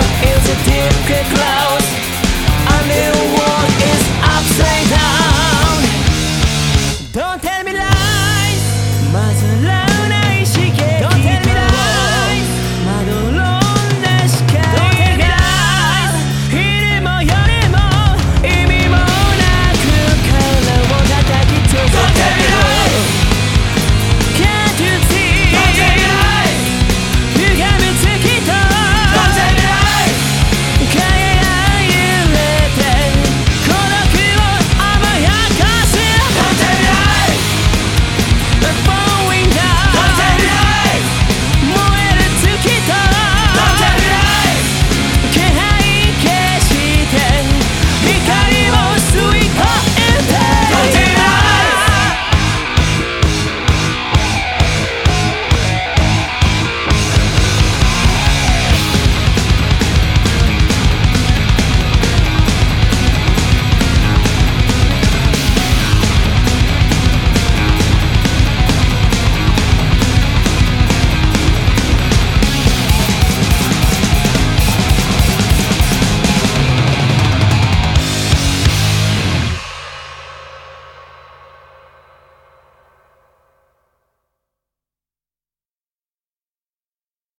It's a different cloud.